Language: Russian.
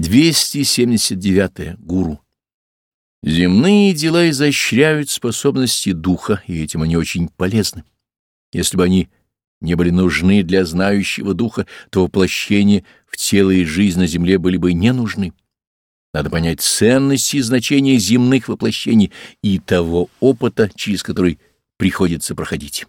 279. Гуру. Земные дела изощряют способности духа, и этим они очень полезны. Если бы они не были нужны для знающего духа, то воплощение в тело и жизнь на земле были бы не нужны. Надо понять ценность и значение земных воплощений и того опыта, через который приходится проходить.